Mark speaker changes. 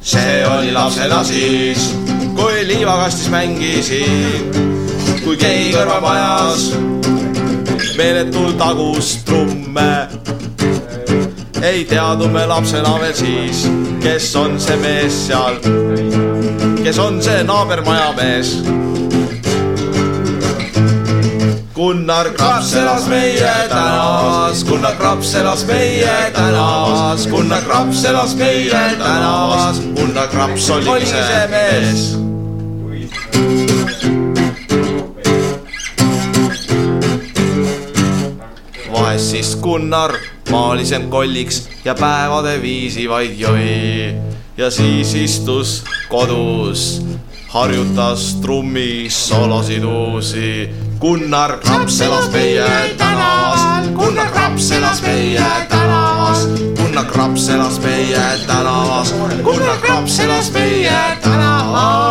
Speaker 1: see oli lapsena siis, kui liivakastis mängisin, kui keegi kõrval majas meeletult tagus trumme. ei teadnud me lapsena veel siis, kes on see mees seal, kes on see naabermaja mees. Gunnar Kraps elas meie tänavas, Gunnar Kraps elas meie tänavas, Gunnar Kraps elas meie tänavas, Gunnar Kraps oli see mees. vahest siis Gunnar maalis end kolliks ja päevade viisi vaid jõi ja siis istus kodus, harjutas trummis soolosid uusi. Gunnar Kraps elas meie tänavas, laps elas meie tänavas, kuule, laps elas meie tänavas.